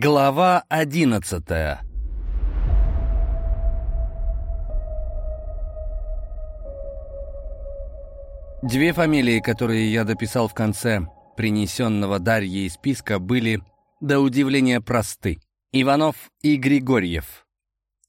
Глава одиннадцатая Две фамилии, которые я дописал в конце принесенного Дарьей списка, были, до удивления, просты. Иванов и Григорьев.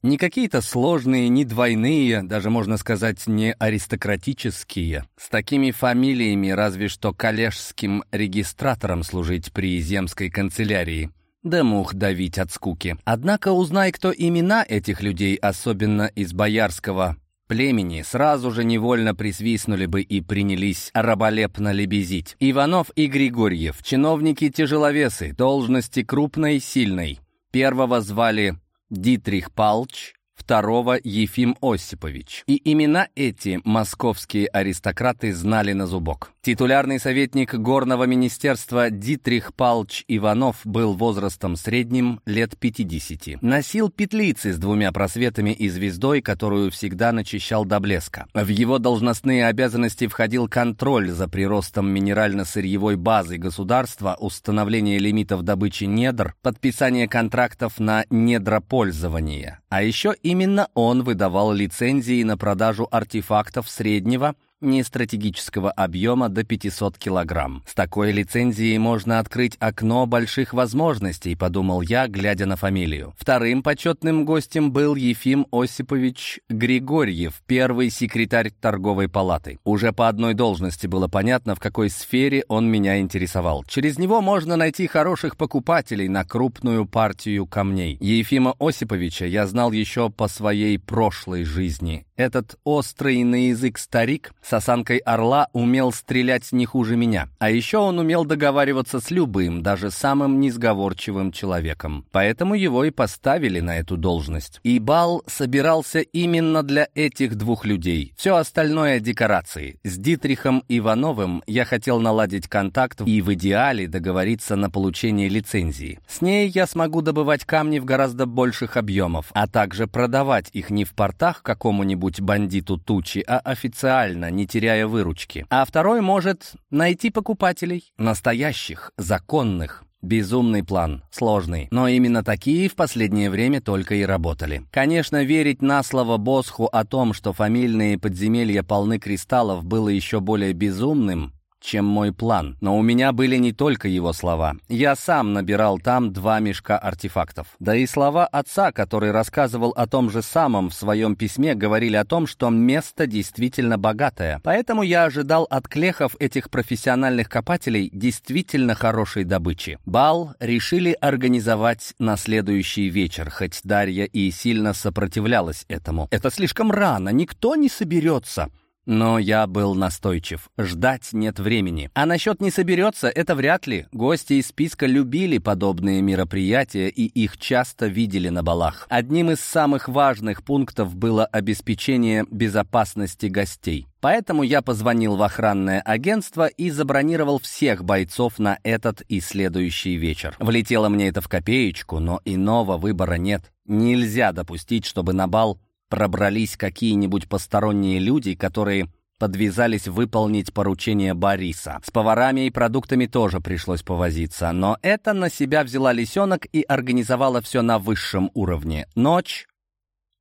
Не какие-то сложные, не двойные, даже можно сказать, не аристократические. С такими фамилиями разве что коллежским регистратором служить при земской канцелярии. Да мух давить от скуки. Однако узнай, кто имена этих людей, особенно из боярского племени, сразу же невольно присвистнули бы и принялись раболепно лебезить. Иванов и Григорьев, чиновники-тяжеловесы, должности крупной, сильной. Первого звали Дитрих Палч, второго Ефим Осипович. И имена эти московские аристократы знали на зубок. Титулярный советник горного министерства Дитрих Палч Иванов был возрастом средним лет 50. Носил петлицы с двумя просветами и звездой, которую всегда начищал до блеска. В его должностные обязанности входил контроль за приростом минерально-сырьевой базы государства, установление лимитов добычи недр, подписание контрактов на недропользование. А еще именно он выдавал лицензии на продажу артефактов среднего нестратегического объема до 500 килограмм. С такой лицензией можно открыть окно больших возможностей, подумал я, глядя на фамилию. Вторым почетным гостем был Ефим Осипович Григорьев, первый секретарь торговой палаты. Уже по одной должности было понятно, в какой сфере он меня интересовал. Через него можно найти хороших покупателей на крупную партию камней. Ефима Осиповича я знал еще по своей прошлой жизни. Этот острый на язык старик с осанкой орла умел стрелять не хуже меня. А еще он умел договариваться с любым, даже самым несговорчивым человеком. Поэтому его и поставили на эту должность. И бал собирался именно для этих двух людей. Все остальное — декорации. С Дитрихом Ивановым я хотел наладить контакт и в идеале договориться на получение лицензии. С ней я смогу добывать камни в гораздо больших объемов, а также продавать их не в портах какому-нибудь какому-нибудь бандиту тучи, а официально, не теряя выручки. А второй может найти покупателей, настоящих, законных. Безумный план, сложный, но именно такие в последнее время только и работали. Конечно, верить на слово Босху о том, что фамильные подземелья полны кристаллов, было еще более безумным, чем мой план. Но у меня были не только его слова. Я сам набирал там два мешка артефактов. Да и слова отца, который рассказывал о том же самом в своем письме, говорили о том, что место действительно богатое. Поэтому я ожидал от клехов этих профессиональных копателей действительно хорошей добычи. Бал решили организовать на следующий вечер, хоть Дарья и сильно сопротивлялась этому. «Это слишком рано, никто не соберется», но я был настойчив. Ждать нет времени. А насчет не соберется, это вряд ли. Гости из списка любили подобные мероприятия и их часто видели на балах. Одним из самых важных пунктов было обеспечение безопасности гостей. Поэтому я позвонил в охранное агентство и забронировал всех бойцов на этот и следующий вечер. Влетело мне это в копеечку, но иного выбора нет. Нельзя допустить, чтобы на бал пробрались какие-нибудь посторонние люди, которые подвязались выполнить поручение Бориса. С поварами и продуктами тоже пришлось повозиться, но это на себя взяла лисенок и организовала все на высшем уровне. Ночь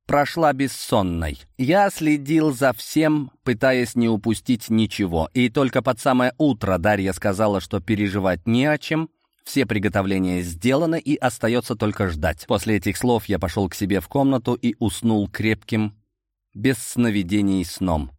прошла бессонной. Я следил за всем, пытаясь не упустить ничего, и только под самое утро Дарья сказала, что переживать не о чем, все приготовления сделаны, и остается только ждать. После этих слов я пошел к себе в комнату и уснул крепким, без сновидений сном.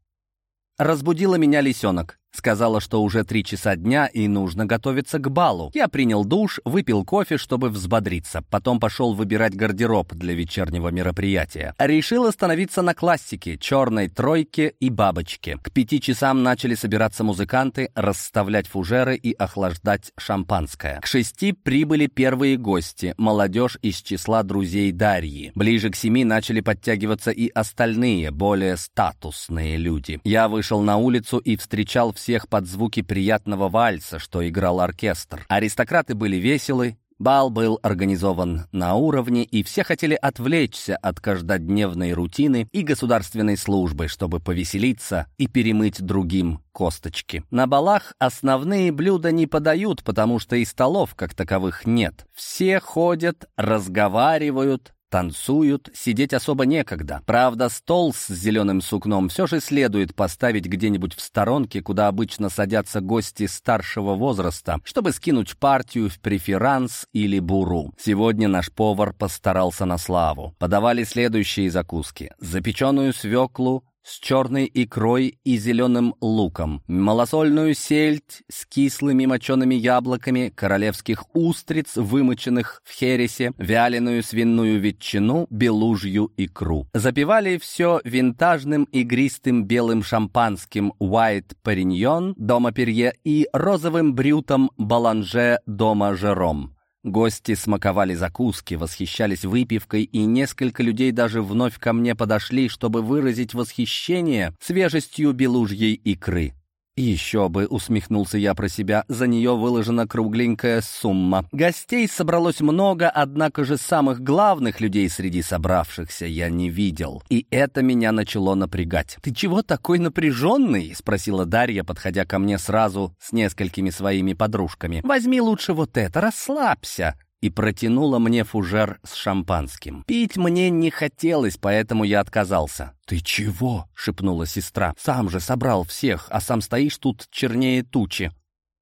Разбудила меня лисенок. Сказала, что уже три часа дня и нужно готовиться к балу. Я принял душ, выпил кофе, чтобы взбодриться. Потом пошел выбирать гардероб для вечернего мероприятия. Решил остановиться на классике, черной тройке и бабочке. К пяти часам начали собираться музыканты, расставлять фужеры и охлаждать шампанское. К шести прибыли первые гости, молодежь из числа друзей Дарьи. Ближе к семи начали подтягиваться и остальные, более статусные люди. Я вышел на улицу и встречал всех под звуки приятного вальса, что играл оркестр. Аристократы были веселы, Бал был организован на уровне, и все хотели отвлечься от каждодневной рутины и государственной службы, чтобы повеселиться и перемыть другим косточки. На балах основные блюда не подают, потому что и столов как таковых нет. Все ходят, разговаривают, Танцуют, сидеть особо некогда. Правда, стол с зеленым сукном все же следует поставить где-нибудь в сторонке, куда обычно садятся гости старшего возраста, чтобы скинуть партию в преферанс или буру. Сегодня наш повар постарался на славу. Подавали следующие закуски. Запеченную свеклу, с черной икрой и зеленым луком, малосольную сельдь с кислыми мочеными яблоками, королевских устриц, вымоченных в хересе, вяленую свиную ветчину, белужью икру. Запивали все винтажным игристым белым шампанским White Parignon дома Перье и розовым брютом Баланже дома Жером. Гости смаковали закуски, восхищались выпивкой, и несколько людей даже вновь ко мне подошли, чтобы выразить восхищение свежестью белужьей икры. «Еще бы», — усмехнулся я про себя, — «за нее выложена кругленькая сумма». Гостей собралось много, однако же самых главных людей среди собравшихся я не видел. И это меня начало напрягать. «Ты чего такой напряженный?» — спросила Дарья, подходя ко мне сразу с несколькими своими подружками. «Возьми лучше вот это, расслабься» и протянула мне фужер с шампанским. Пить мне не хотелось, поэтому я отказался. «Ты чего?» — шепнула сестра. «Сам же собрал всех, а сам стоишь тут чернее тучи».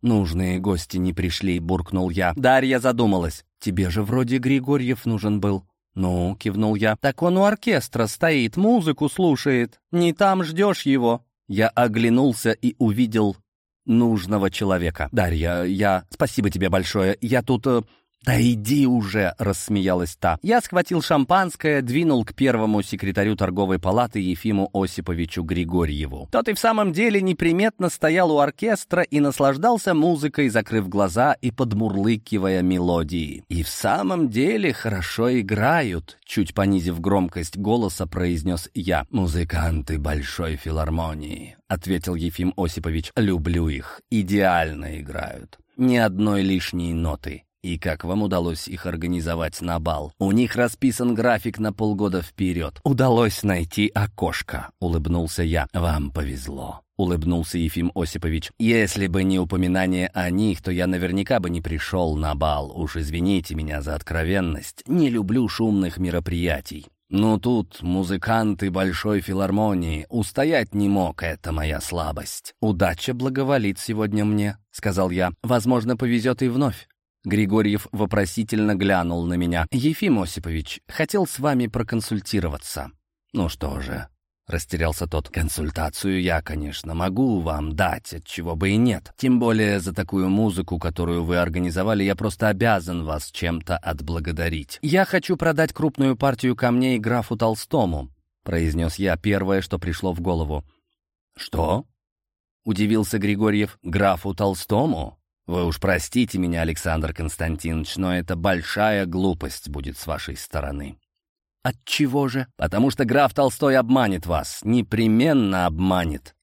«Нужные гости не пришли», — буркнул я. Дарья задумалась. «Тебе же вроде Григорьев нужен был». «Ну», — кивнул я, — «так он у оркестра стоит, музыку слушает. Не там ждешь его». Я оглянулся и увидел нужного человека. «Дарья, я... Спасибо тебе большое. Я тут... «Да иди уже!» — рассмеялась та. Я схватил шампанское, двинул к первому секретарю торговой палаты Ефиму Осиповичу Григорьеву. Тот и в самом деле неприметно стоял у оркестра и наслаждался музыкой, закрыв глаза и подмурлыкивая мелодии. «И в самом деле хорошо играют», — чуть понизив громкость голоса, произнес я. «Музыканты Большой филармонии», — ответил Ефим Осипович. «Люблю их. Идеально играют. Ни одной лишней ноты». И как вам удалось их организовать на бал? У них расписан график на полгода вперед. Удалось найти окошко, улыбнулся я. Вам повезло. Улыбнулся Ефим Осипович. «Если бы не упоминание о них, то я наверняка бы не пришел на бал. Уж извините меня за откровенность. Не люблю шумных мероприятий. Но тут музыканты Большой филармонии. Устоять не мог, это моя слабость. «Удача благоволит сегодня мне», — сказал я. «Возможно, повезет и вновь. Григорьев вопросительно глянул на меня. «Ефим Осипович, хотел с вами проконсультироваться». «Ну что же», — растерялся тот, — «консультацию я, конечно, могу вам дать, от чего бы и нет. Тем более за такую музыку, которую вы организовали, я просто обязан вас чем-то отблагодарить. Я хочу продать крупную партию камней графу Толстому», — произнес я первое, что пришло в голову. «Что?» — удивился Григорьев. «Графу Толстому?» Вы уж простите меня, Александр Константинович, но это большая глупость будет с вашей стороны. От чего же? Потому что граф Толстой обманет вас, непременно обманет.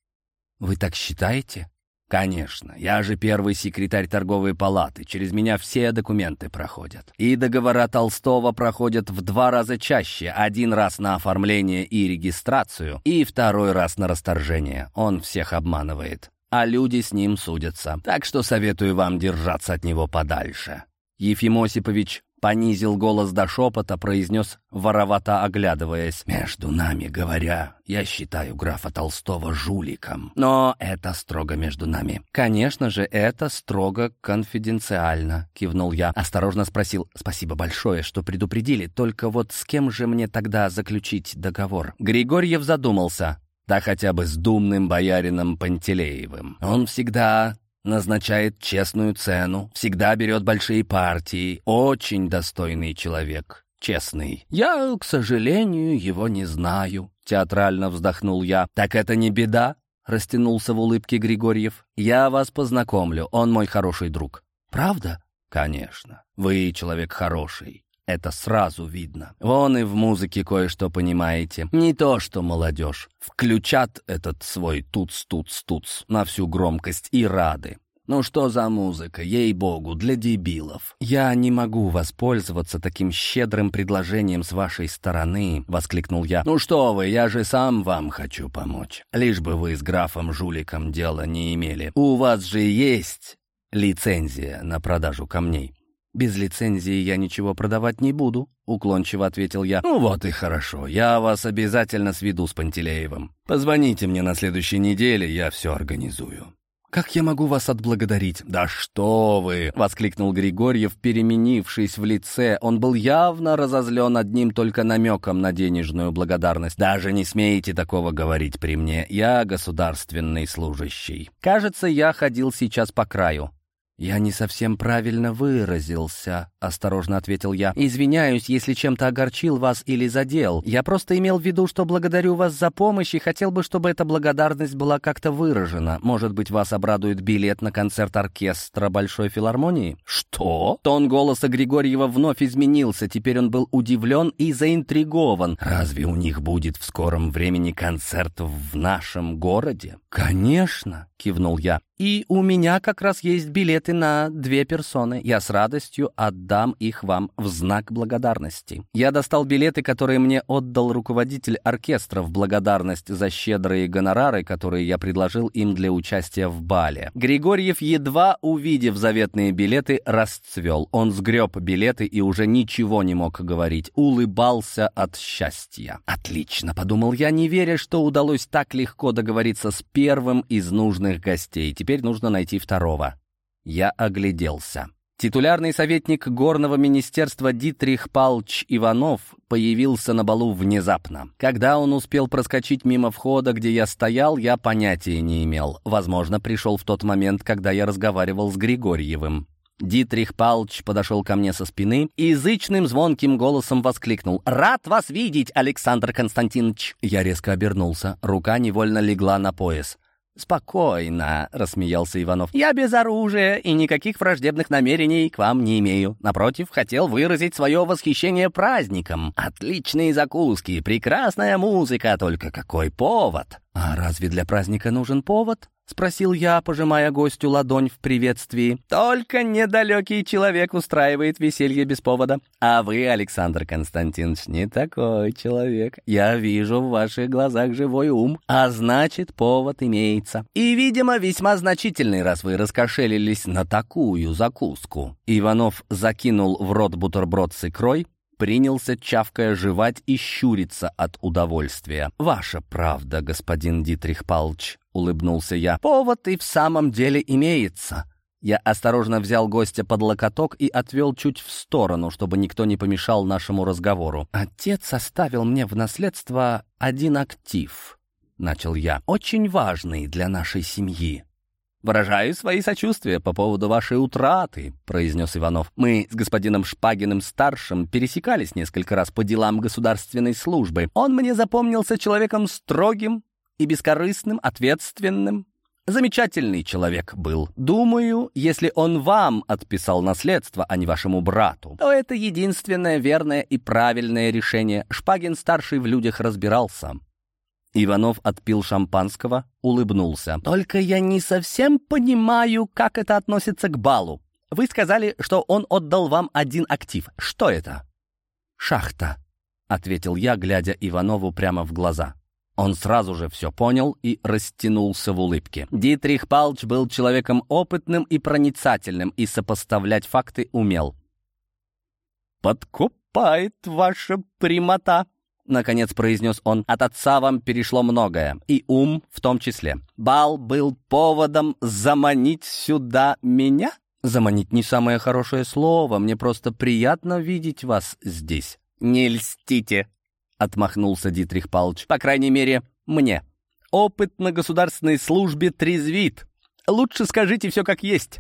Вы так считаете? Конечно, я же первый секретарь торговой палаты, через меня все документы проходят. И договора Толстого проходят в два раза чаще, один раз на оформление и регистрацию, и второй раз на расторжение. Он всех обманывает а люди с ним судятся. Так что советую вам держаться от него подальше». Ефим Осипович понизил голос до шепота, произнес, воровато оглядываясь. «Между нами говоря, я считаю графа Толстого жуликом. Но это строго между нами». «Конечно же, это строго конфиденциально», — кивнул я. Осторожно спросил, «Спасибо большое, что предупредили, только вот с кем же мне тогда заключить договор?» Григорьев задумался да хотя бы с думным боярином Пантелеевым. Он всегда назначает честную цену, всегда берет большие партии, очень достойный человек, честный. Я, к сожалению, его не знаю, театрально вздохнул я. Так это не беда, растянулся в улыбке Григорьев. Я вас познакомлю, он мой хороший друг. Правда? Конечно. Вы человек хороший. Это сразу видно. Вон и в музыке кое-что понимаете. Не то, что молодежь. Включат этот свой туц-туц-туц на всю громкость и рады. Ну что за музыка, ей-богу, для дебилов. Я не могу воспользоваться таким щедрым предложением с вашей стороны, воскликнул я. Ну что вы, я же сам вам хочу помочь. Лишь бы вы с графом Жуликом дела не имели. У вас же есть лицензия на продажу камней. «Без лицензии я ничего продавать не буду», — уклончиво ответил я. «Ну вот и хорошо, я вас обязательно сведу с Пантелеевым. Позвоните мне на следующей неделе, я все организую». «Как я могу вас отблагодарить?» «Да что вы!» — воскликнул Григорьев, переменившись в лице. Он был явно разозлен одним только намеком на денежную благодарность. «Даже не смеете такого говорить при мне. Я государственный служащий. Кажется, я ходил сейчас по краю. «Я не совсем правильно выразился», — осторожно ответил я. «Извиняюсь, если чем-то огорчил вас или задел. Я просто имел в виду, что благодарю вас за помощь и хотел бы, чтобы эта благодарность была как-то выражена. Может быть, вас обрадует билет на концерт оркестра Большой филармонии?» «Что?» Тон голоса Григорьева вновь изменился. Теперь он был удивлен и заинтригован. «Разве у них будет в скором времени концерт в нашем городе?» «Конечно», — кивнул я. «И у меня как раз есть билеты на две персоны. Я с радостью отдам их вам в знак благодарности». Я достал билеты, которые мне отдал руководитель оркестра в благодарность за щедрые гонорары, которые я предложил им для участия в бале. Григорьев, едва увидев заветные билеты, расцвел. Он сгреб билеты и уже ничего не мог говорить. Улыбался от счастья. «Отлично», — подумал я, не веря, что удалось так легко договориться с первым из нужных гостей теперь нужно найти второго. Я огляделся. Титулярный советник горного министерства Дитрих Палч Иванов появился на балу внезапно. Когда он успел проскочить мимо входа, где я стоял, я понятия не имел. Возможно, пришел в тот момент, когда я разговаривал с Григорьевым. Дитрих Палч подошел ко мне со спины и язычным звонким голосом воскликнул «Рад вас видеть, Александр Константинович!» Я резко обернулся, рука невольно легла на пояс. «Спокойно», — рассмеялся Иванов. «Я без оружия и никаких враждебных намерений к вам не имею. Напротив, хотел выразить свое восхищение праздником. Отличные закуски, прекрасная музыка, только какой повод!» «А разве для праздника нужен повод?» — спросил я, пожимая гостю ладонь в приветствии. «Только недалекий человек устраивает веселье без повода. А вы, Александр Константинович, не такой человек. Я вижу в ваших глазах живой ум, а значит, повод имеется. И, видимо, весьма значительный, раз вы раскошелились на такую закуску». Иванов закинул в рот бутерброд с икрой, принялся, чавкая, жевать и щуриться от удовольствия. «Ваша правда, господин Дитрих Палч», — улыбнулся я. «Повод и в самом деле имеется». Я осторожно взял гостя под локоток и отвел чуть в сторону, чтобы никто не помешал нашему разговору. «Отец оставил мне в наследство один актив», — начал я, — «очень важный для нашей семьи». «Выражаю свои сочувствия по поводу вашей утраты», — произнес Иванов. «Мы с господином Шпагиным-старшим пересекались несколько раз по делам государственной службы. Он мне запомнился человеком строгим и бескорыстным, ответственным. Замечательный человек был. Думаю, если он вам отписал наследство, а не вашему брату, то это единственное верное и правильное решение. Шпагин-старший в людях разбирался. Иванов отпил шампанского, улыбнулся. «Только я не совсем понимаю, как это относится к балу. Вы сказали, что он отдал вам один актив. Что это?» «Шахта», — ответил я, глядя Иванову прямо в глаза. Он сразу же все понял и растянулся в улыбке. Дитрих Палч был человеком опытным и проницательным, и сопоставлять факты умел. «Подкупает ваша прямота», Наконец произнес он, от отца вам перешло многое, и ум в том числе. Бал был поводом заманить сюда меня? Заманить не самое хорошее слово, мне просто приятно видеть вас здесь. Не льстите, отмахнулся Дитрих Палч. По крайней мере, мне. Опыт на государственной службе трезвит. Лучше скажите все как есть.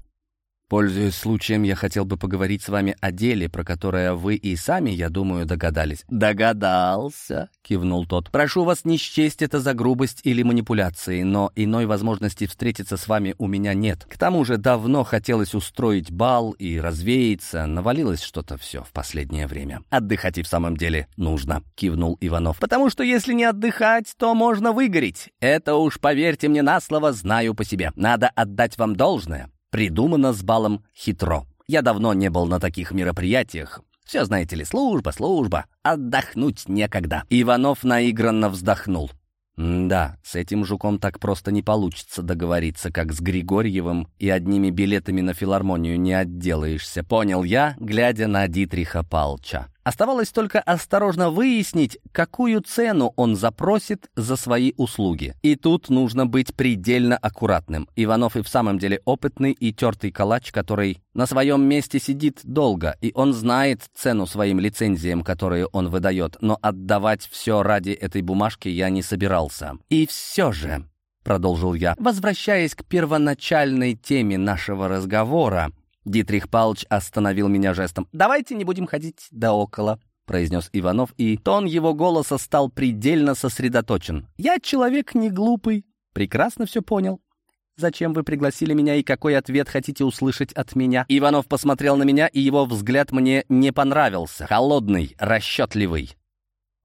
Пользуясь случаем, я хотел бы поговорить с вами о деле, про которое вы и сами, я думаю, догадались». «Догадался», — кивнул тот. «Прошу вас не счесть это за грубость или манипуляции, но иной возможности встретиться с вами у меня нет. К тому же давно хотелось устроить бал и развеяться, навалилось что-то все в последнее время. Отдыхать и в самом деле нужно», — кивнул Иванов. «Потому что если не отдыхать, то можно выгореть. Это уж, поверьте мне на слово, знаю по себе. Надо отдать вам должное. Придумано с балом хитро. Я давно не был на таких мероприятиях. Все, знаете ли, служба, служба. Отдохнуть некогда. Иванов наигранно вздохнул. Да, с этим жуком так просто не получится договориться, как с Григорьевым, и одними билетами на филармонию не отделаешься, понял я, глядя на Дитриха Палча. Оставалось только осторожно выяснить, какую цену он запросит за свои услуги. И тут нужно быть предельно аккуратным. Иванов и в самом деле опытный и тертый калач, который на своем месте сидит долго, и он знает цену своим лицензиям, которые он выдает, но отдавать все ради этой бумажки я не собирался. И все же, продолжил я, возвращаясь к первоначальной теме нашего разговора, Дитрих Палч остановил меня жестом. «Давайте не будем ходить да около», — произнес Иванов, и тон его голоса стал предельно сосредоточен. «Я человек не глупый, прекрасно все понял. Зачем вы пригласили меня и какой ответ хотите услышать от меня?» Иванов посмотрел на меня, и его взгляд мне не понравился. Холодный, расчетливый.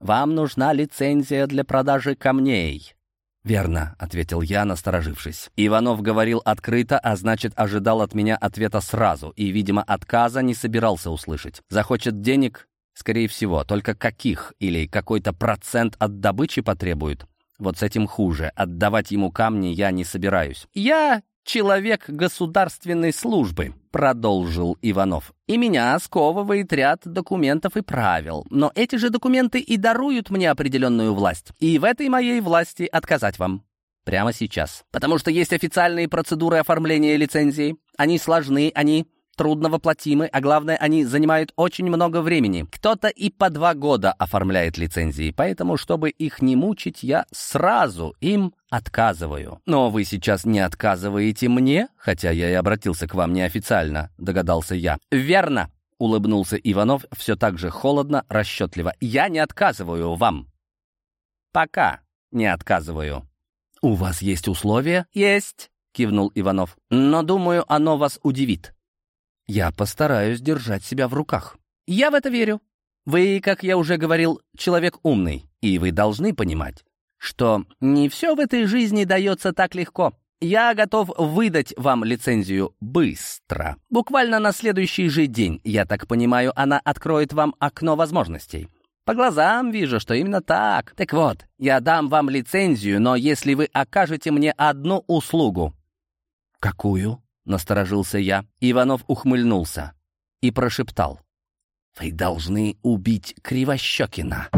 «Вам нужна лицензия для продажи камней», «Верно», — ответил я, насторожившись. Иванов говорил открыто, а значит, ожидал от меня ответа сразу, и, видимо, отказа не собирался услышать. «Захочет денег?» «Скорее всего. Только каких? Или какой-то процент от добычи потребует?» «Вот с этим хуже. Отдавать ему камни я не собираюсь». «Я человек государственной службы», — продолжил Иванов. «И меня сковывает ряд документов и правил. Но эти же документы и даруют мне определенную власть. И в этой моей власти отказать вам». Прямо сейчас. Потому что есть официальные процедуры оформления лицензии. Они сложны, они трудновоплотимы, а главное, они занимают очень много времени. Кто-то и по два года оформляет лицензии, поэтому, чтобы их не мучить, я сразу им отказываю. Но вы сейчас не отказываете мне, хотя я и обратился к вам неофициально, догадался я. Верно, улыбнулся Иванов все так же холодно, расчетливо. Я не отказываю вам. Пока не отказываю. У вас есть условия? Есть, кивнул Иванов. Но думаю, оно вас удивит. Я постараюсь держать себя в руках. Я в это верю. Вы, как я уже говорил, человек умный, и вы должны понимать, что не все в этой жизни дается так легко. Я готов выдать вам лицензию быстро. Буквально на следующий же день, я так понимаю, она откроет вам окно возможностей. По глазам вижу, что именно так. Так вот, я дам вам лицензию, но если вы окажете мне одну услугу. Какую? Насторожился я. Иванов ухмыльнулся и прошептал. «Вы должны убить Кривощекина».